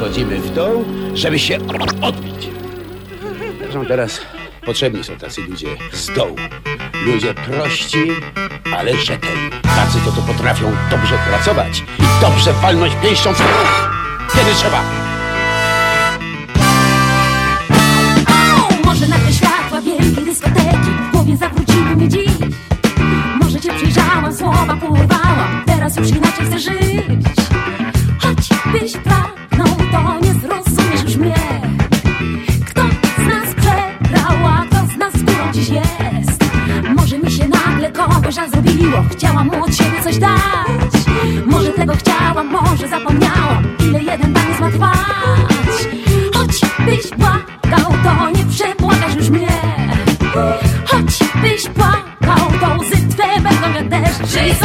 schodzimy w dół, żeby się odbić. Zresztą teraz potrzebni są tacy ludzie z dołu. Ludzie prości, ale rzetelni. Tacy to, to potrafią dobrze pracować i dobrze walnąć pięścią w kiedy trzeba. Może nagle światła wielkiej dyskoteki w głowie zawróciły mi dziś. Może cię przyjrzałam, słowa porwałam, teraz już inaczej chcę żyć.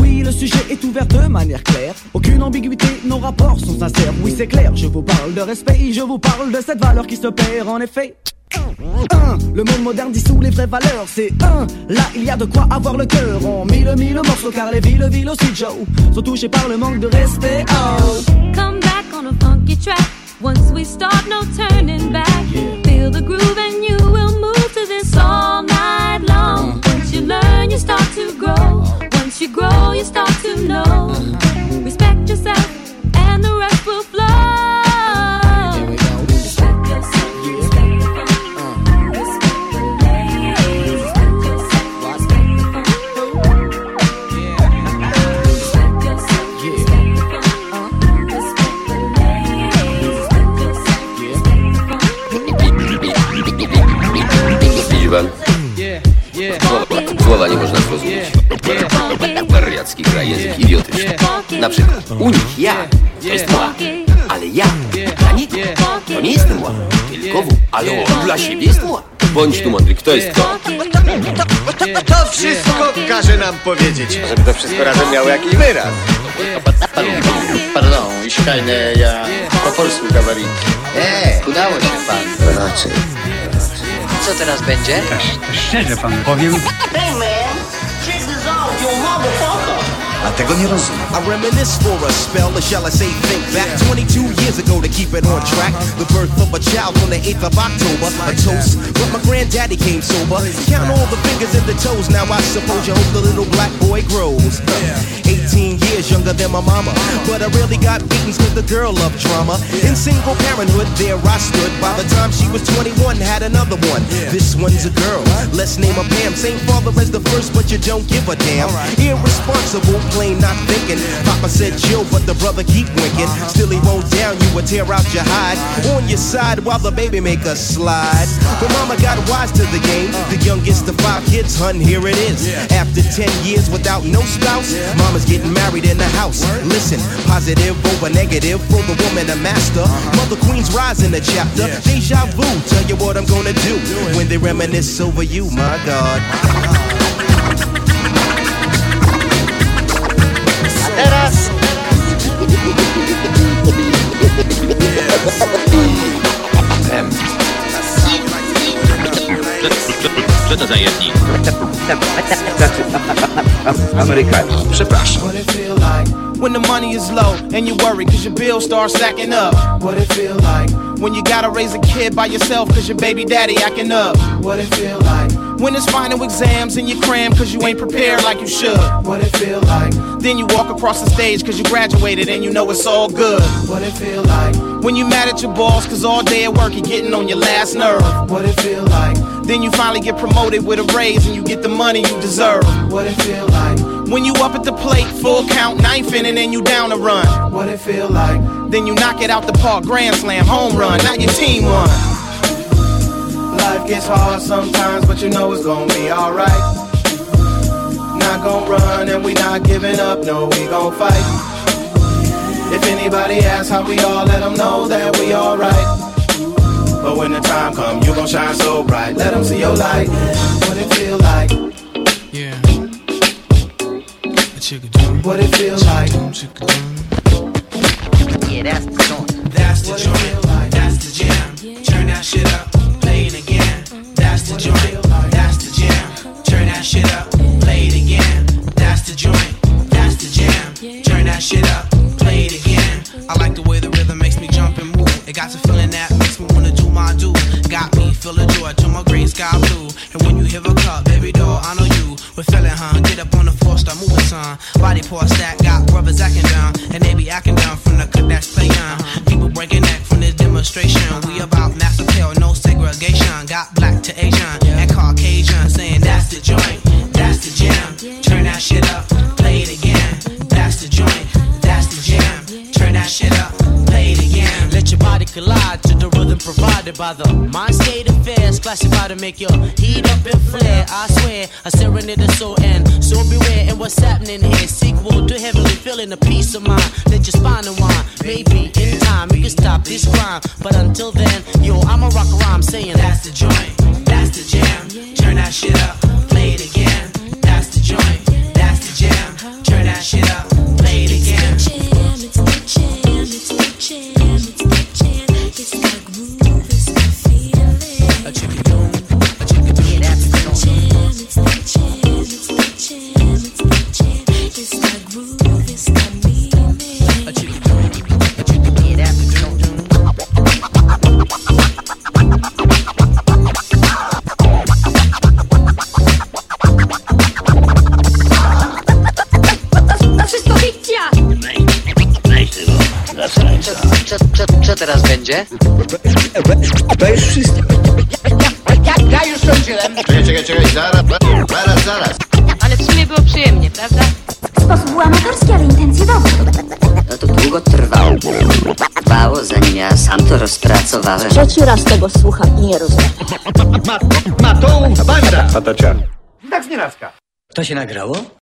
Oui, le sujet est ouvert de manière claire. Aucune ambiguïté, nos rapports sont sincères. Oui, c'est clair, je vous parle de respect, je vous parle de cette valeur qui se perd en effet. Un, le monde moderne dissout les vraies valeurs. C'est un, là il y a de quoi avoir le cœur. En mille, mille morceaux, car les villes, villes aussi, Joe, sont touchées par le manque de respect. Oh. Come back on a funky track. Once we start, no turning back. Feel the groove and you will move to this all night festiwal? Słowa, nie można zrozumieć. Wariacki kraj język idiotyczny. Na przykład u nich ja to jest moi, ale ja dla niego to nie jestem moi, tylko w, ale on dla siebie jest moi. Bądź tu mądry, kto jest kto? To, to, to wszystko każe nam powiedzieć, żeby to wszystko razem miało jakiś wyraz. Pardon, ich keine ja po polsku gawarit. Eee, udało się pan. No, Raczej. Co teraz będzie? Szczerze panu powiem, A tego nie rozumiem. I reminisce for a spell, or shall I say think back 22 years ago to keep it on track. The birth of a child on the 8th of October. A toast, but my granddaddy came sober. Count all the fingers and the toes, now I suppose you hope the little black boy grows. 18 years younger than my mama, but I really got beatings cause the girl loved drama. In single parenthood, there I stood. By the time she was 21, had another one. This one's a girl, let's name her Pam. Same father as the first, but you don't give a damn. Irresponsible, plain not thinking. Papa said chill, but the brother keep winking. Still he won't down you or tear out your hide. On your side while the baby make a slide. But mama got wise to the game. The youngest of five kids, hun, here it is. After 10 years without no spouse, mama's getting married in the house. Listen, positive over negative for the woman a master. Mother Queen's rise in the chapter. Deja vu, tell you what I'm gonna do when they reminisce over you, my God. Amerykanie. Przepraszam. What it feel like when the money is low and you worry cause your bills start stacking up? What it feel like when you gotta raise a kid by yourself cause your baby daddy acting up? What it feel like when it's final exams and you cram cause you ain't prepared like you should? What it feel like then you walk across the stage cause you graduated and you know it's all good? What it feel like when you mad at your boss cause all day at work you're getting on your last nerve? What it feel like then you finally get promoted with a raise and you get the money you deserve? What it feel like when you up at the plate, full count, ninth inning, and you down a run. What it feel like? Then you knock it out the park, grand slam, home run, not your team won. Life gets hard sometimes, but you know it's gonna be alright. Not gonna run and we not giving up, no, we gon' fight. If anybody asks how we all, let them know that we alright. But when the time come, you gon' shine so bright. Let them see your light. What it feel like? Yeah, that's the joint. That's the joint. That's the jam. Turn that shit up. Play it again. That's the joint. That's the jam. Turn that shit up. Play it again. That's the joint. That's the jam. Turn that shit up. Play it again. I like the way the rhythm makes me jump and move. It got the feeling that makes me wanna do my do. Got me feeling joy to my gray sky blue. And when you hear a cup, baby doll, I know you. We're feeling, huh? Get up on the floor, start moving, son. Body pour stack, got brothers acting down. And they be acting down from the cut that's playing. Uh-huh. People breaking neck from this demonstration. We about mass rhythm provided by the mind state affairs. Classified to make your heat up and flare. I swear, a serenade is so end. So beware and what's happening here. Sequel to heavenly feeling a peace of mind. Let your spine unwind. Maybe in time you can stop this crime. But until then, yo, I'ma rock a rhyme saying That's the joint, that's the jam. Turn that shit up, Co, co, co teraz będzie? Ja już skończyłem. Czekaj, czekaj, czekaj, zaraz, zaraz, zaraz. Ale w sumie było przyjemnie, prawda? Sposób był amatorski, ale intencje dobre. No to długo trwało. Trwało, zanim ja sam to rozpracowałem. Trzeci raz tego słucham i nie rozumiem. Ma, ma tą banda. Patacia. Tak z nienacka. To się nagrało?